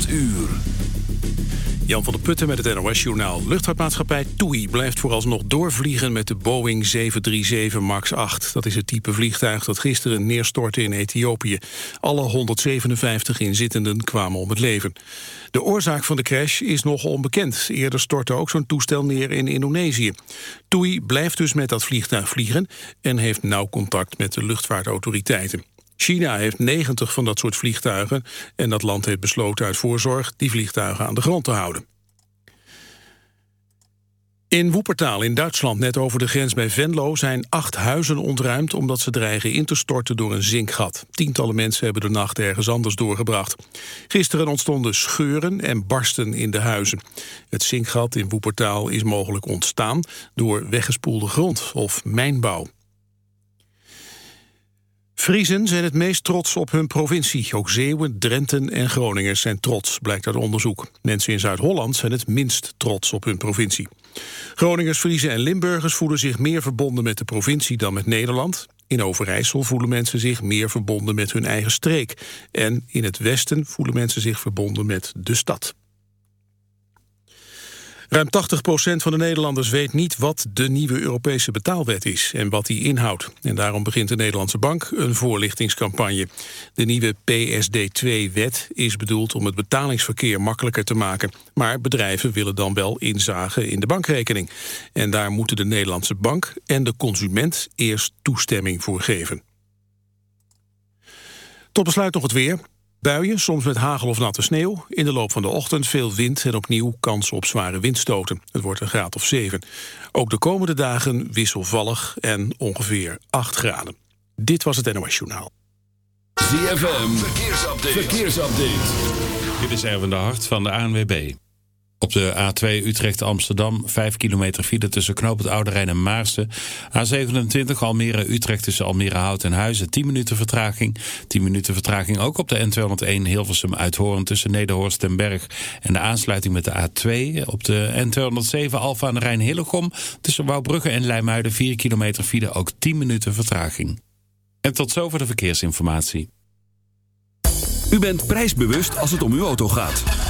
8 uur. Jan van der Putten met het NOS-journaal. Luchtvaartmaatschappij TUI blijft vooralsnog doorvliegen met de Boeing 737 MAX 8. Dat is het type vliegtuig dat gisteren neerstortte in Ethiopië. Alle 157 inzittenden kwamen om het leven. De oorzaak van de crash is nog onbekend. Eerder stortte ook zo'n toestel neer in Indonesië. TUI blijft dus met dat vliegtuig vliegen... en heeft nauw contact met de luchtvaartautoriteiten. China heeft 90 van dat soort vliegtuigen... en dat land heeft besloten uit voorzorg die vliegtuigen aan de grond te houden. In Woepertaal in Duitsland, net over de grens bij Venlo... zijn acht huizen ontruimd omdat ze dreigen in te storten door een zinkgat. Tientallen mensen hebben de nacht ergens anders doorgebracht. Gisteren ontstonden scheuren en barsten in de huizen. Het zinkgat in Woepertaal is mogelijk ontstaan... door weggespoelde grond of mijnbouw. Friesen zijn het meest trots op hun provincie. Ook Zeeuwen, Drenten en Groningers zijn trots, blijkt uit onderzoek. Mensen in Zuid-Holland zijn het minst trots op hun provincie. Groningers, Friesen en Limburgers voelen zich meer verbonden met de provincie dan met Nederland. In Overijssel voelen mensen zich meer verbonden met hun eigen streek. En in het westen voelen mensen zich verbonden met de stad. Ruim 80% van de Nederlanders weet niet wat de nieuwe Europese betaalwet is en wat die inhoudt. En daarom begint de Nederlandse Bank een voorlichtingscampagne. De nieuwe PSD2-wet is bedoeld om het betalingsverkeer makkelijker te maken. Maar bedrijven willen dan wel inzagen in de bankrekening. En daar moeten de Nederlandse Bank en de consument eerst toestemming voor geven. Tot besluit nog het weer. Buien, soms met hagel of natte sneeuw. In de loop van de ochtend veel wind en opnieuw kans op zware windstoten. Het wordt een graad of 7. Ook de komende dagen wisselvallig en ongeveer 8 graden. Dit was het NOS Journaal. ZFM, verkeersupdate. verkeersupdate. Dit is Erwin de Hart van de ANWB. Op de A2 Utrecht-Amsterdam, 5 kilometer file tussen Knoop het Oude en Maarsen. A27 Almere-Utrecht tussen Almere-Hout en Huizen, 10 minuten vertraging. 10 minuten vertraging ook op de N201 Hilversum-Uithoorn tussen Nederhorst en Berg. En de aansluiting met de A2 op de N207 Alfa aan de Rijn-Hillegom tussen Wouwbrugge en Leimuiden, 4 kilometer file, ook 10 minuten vertraging. En tot zover de verkeersinformatie. U bent prijsbewust als het om uw auto gaat.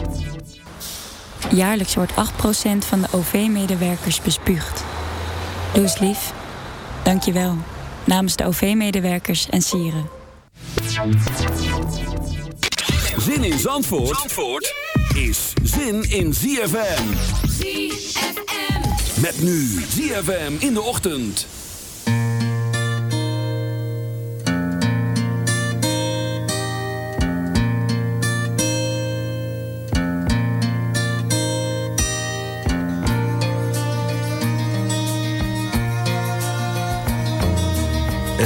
Jaarlijks wordt 8% van de OV-medewerkers bespuugd. Doe eens lief. Dank je wel. Namens de OV-medewerkers en sieren. Zin in Zandvoort, Zandvoort is zin in ZFM. ZFM. Met nu ZFM in de ochtend.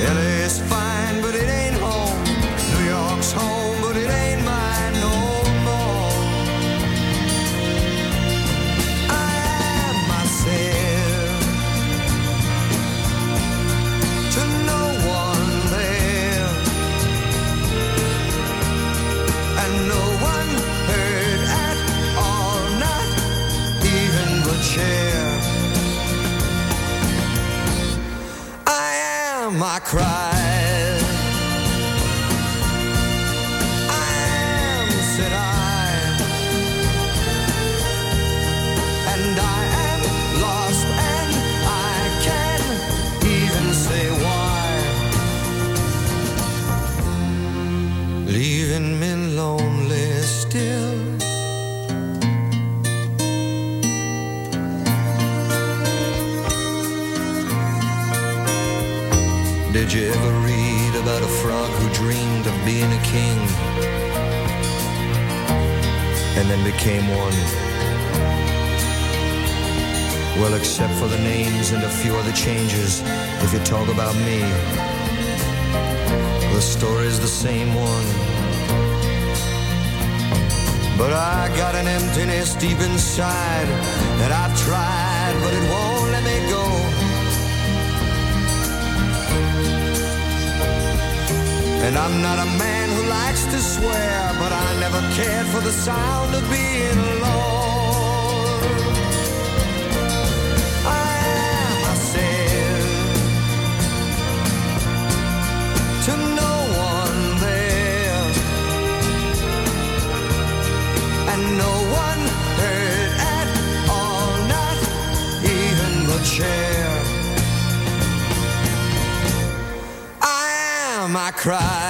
LA same one. But I got an emptiness deep inside that I've tried, but it won't let me go. And I'm not a man who likes to swear, but I never cared for the sound of being alone. cry.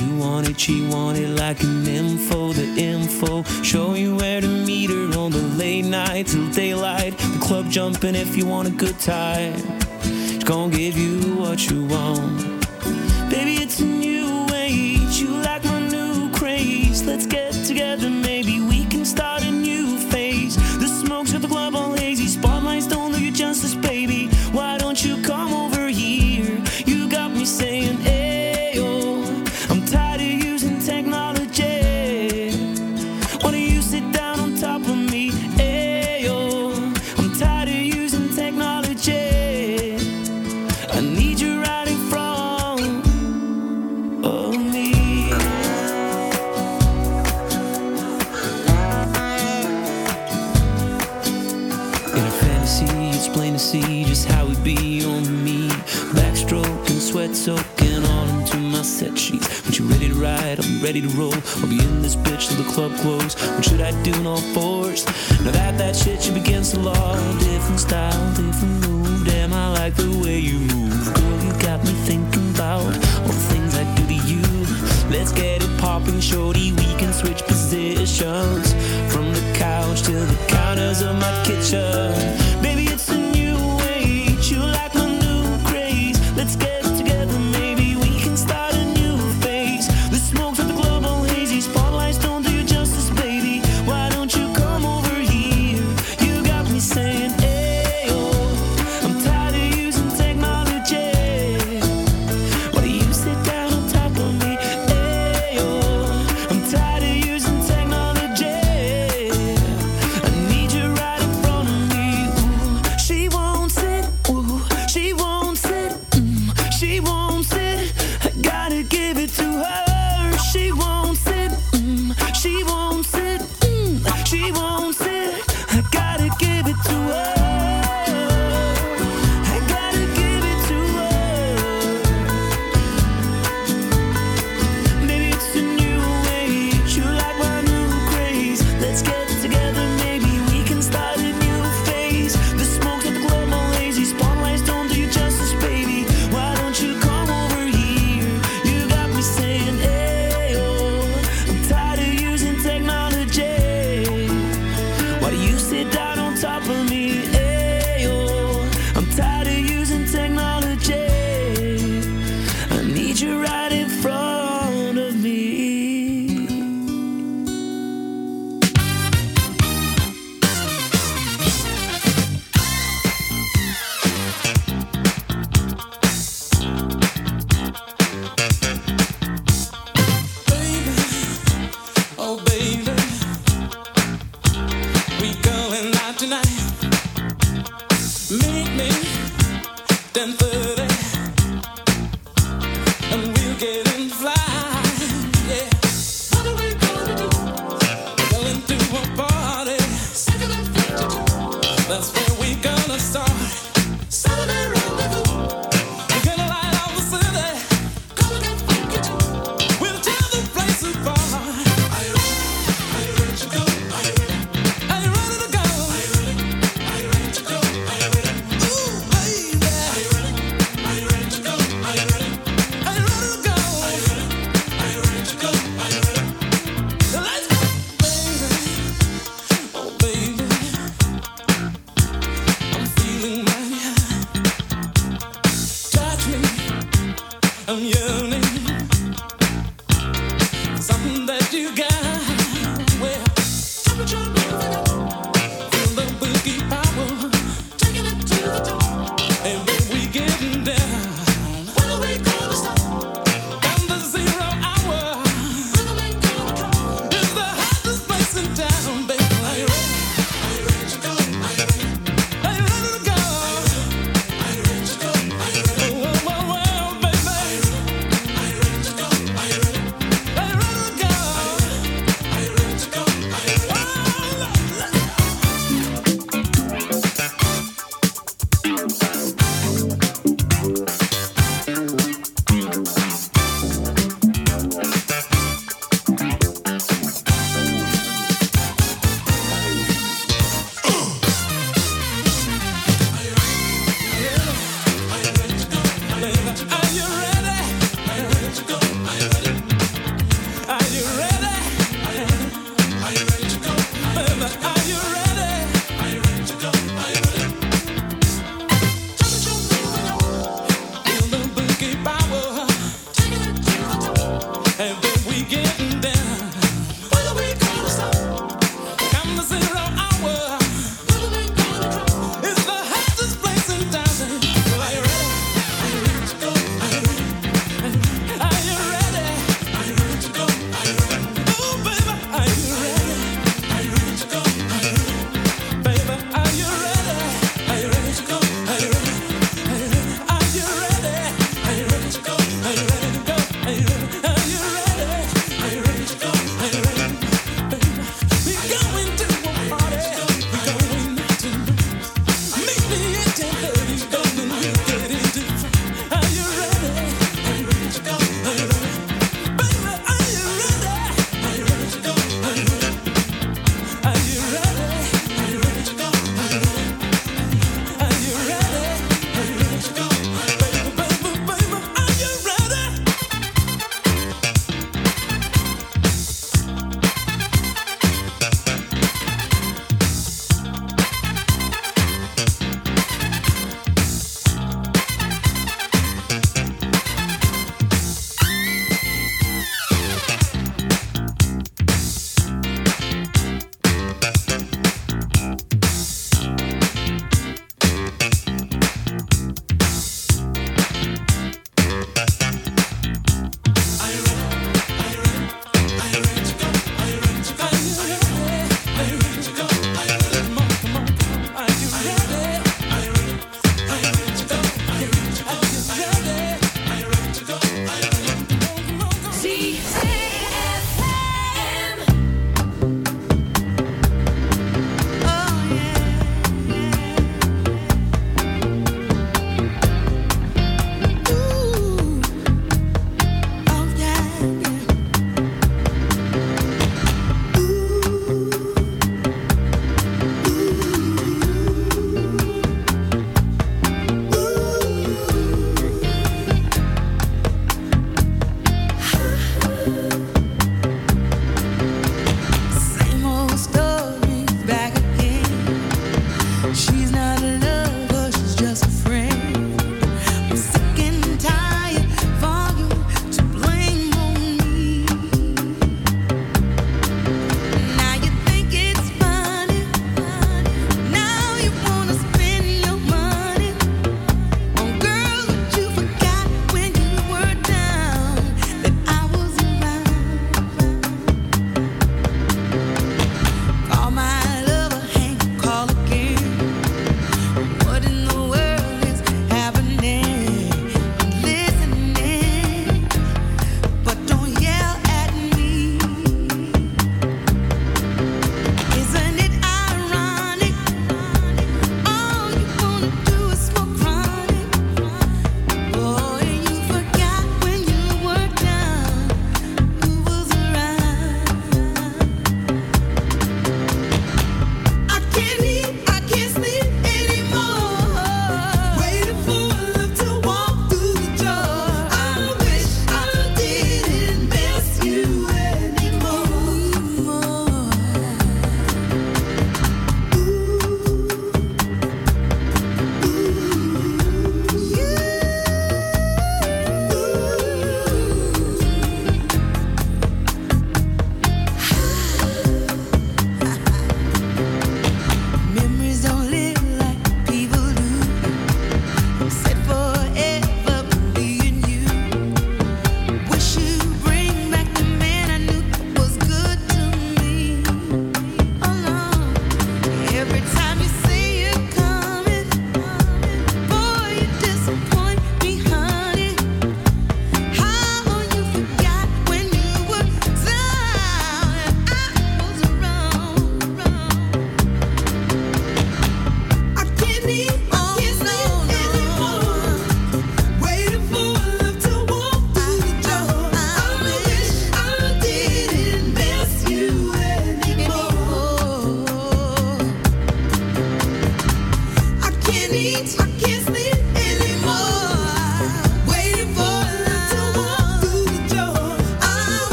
want it. She want it like an info, the info. Show you where to meet her on the late night till daylight. The club jumping if you want a good time. She's gonna give you what you want. Ready to roll. I'll be in this bitch till the club close. What should I do in all fours? Now that that shit should against the law. Different style, different move. Damn, I like the way you move. Girl, you got me thinking about all the things I do to you. Let's get it popping, shorty. We can switch positions from the couch to the counters of my kitchen. Baby, I'm.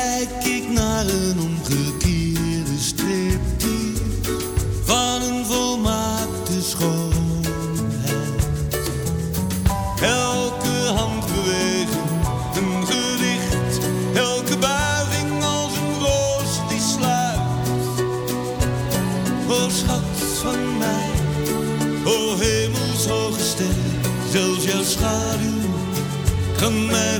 kijk ik naar een omgekeerde strip van een volmaakte schoonheid. Elke handbeweging een gericht, elke buiging als een roos die sluit. O schat van mij, o hemelshoge ster, zelfs jouw schaduw kan mij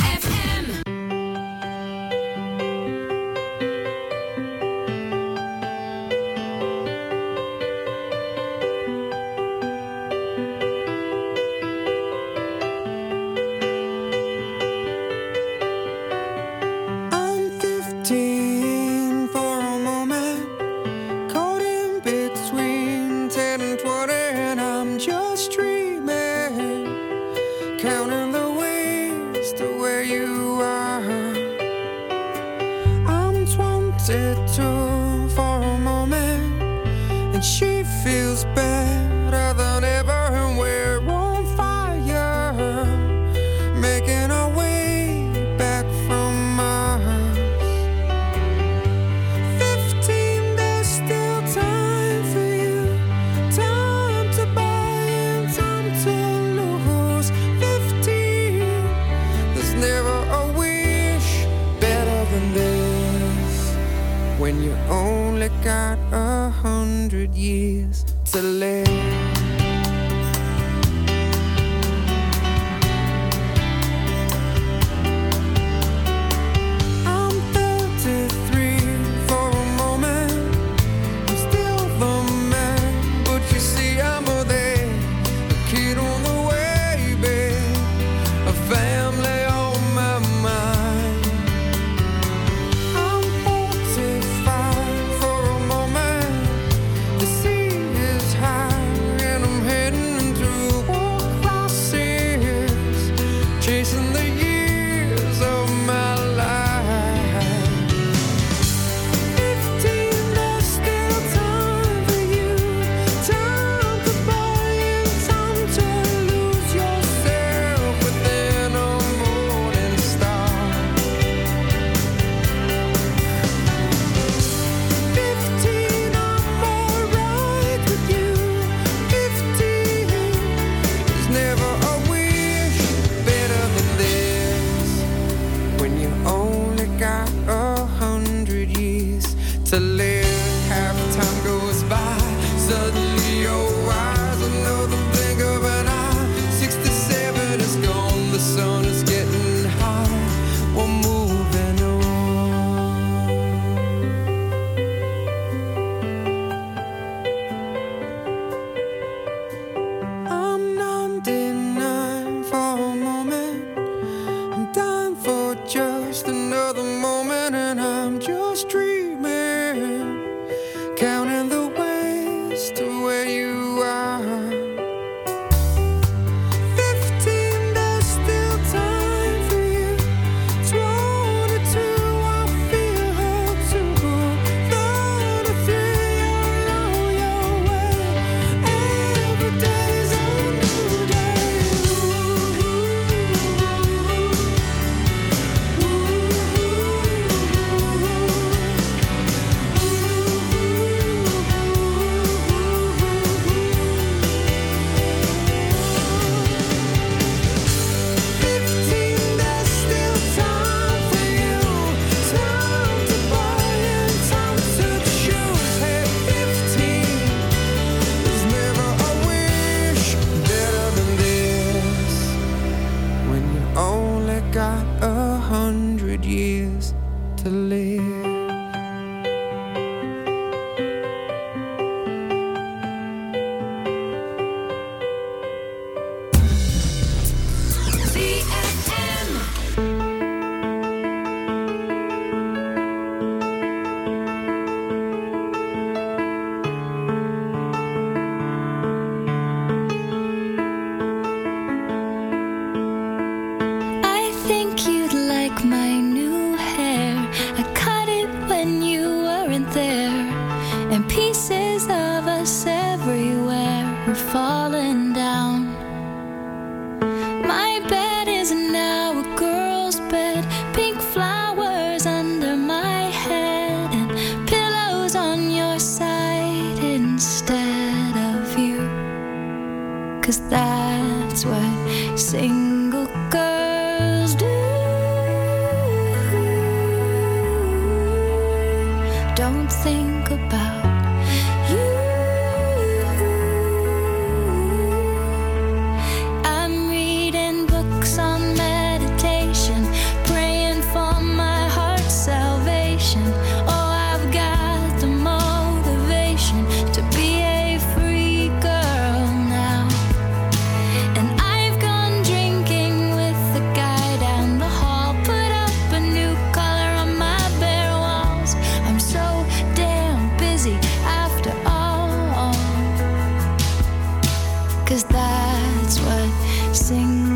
sing.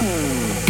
Hum.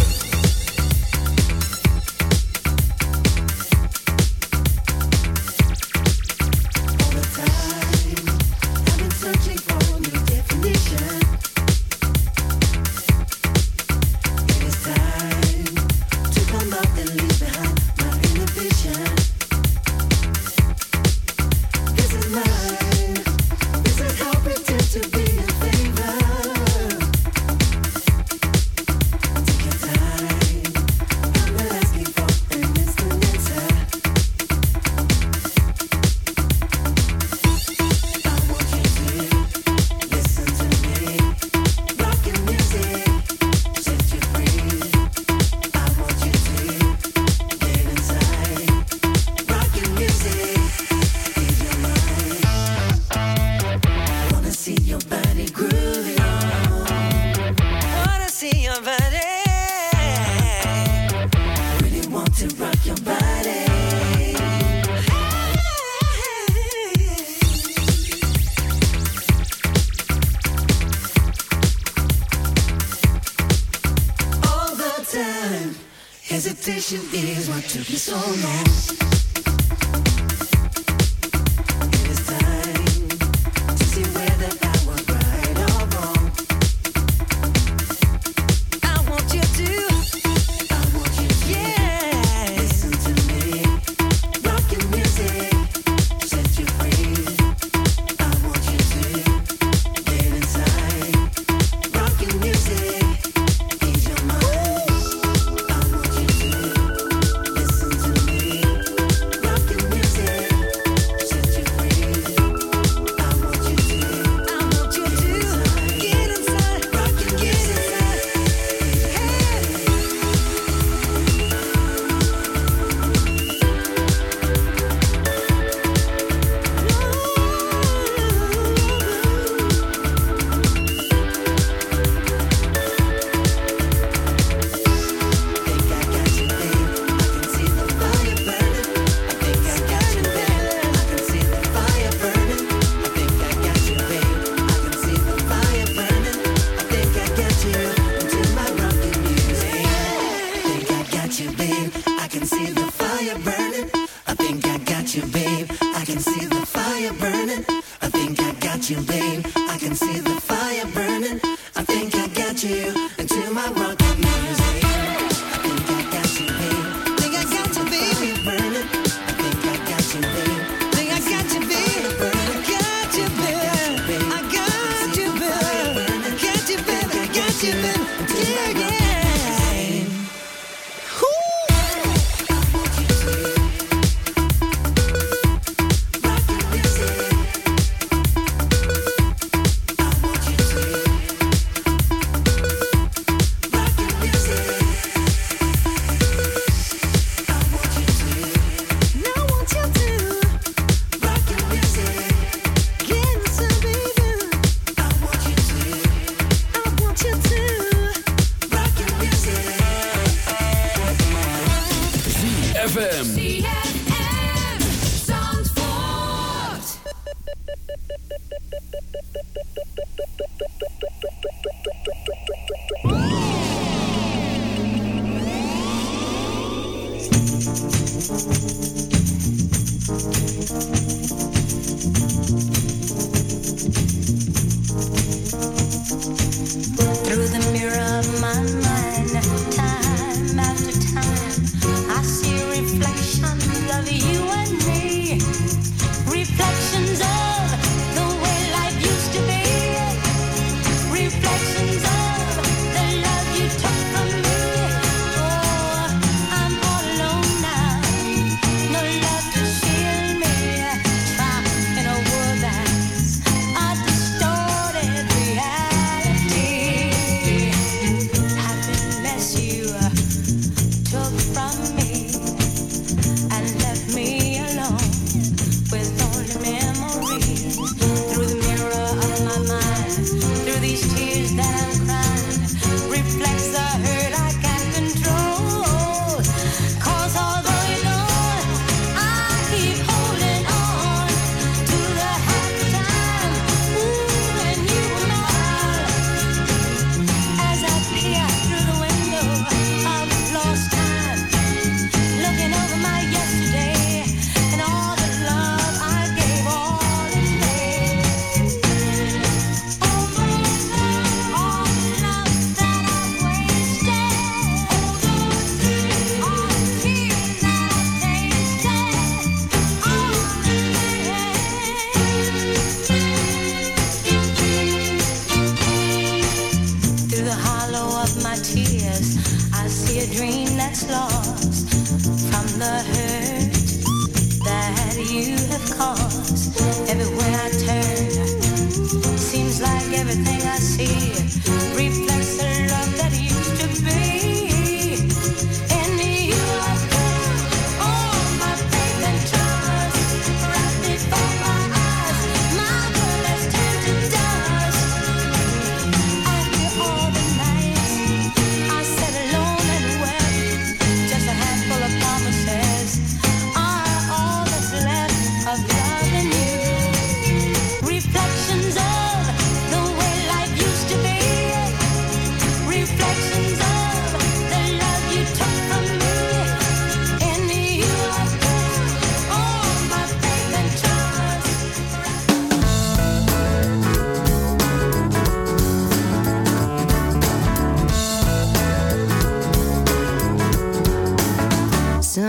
cause. Everywhere I turn seems like everything I see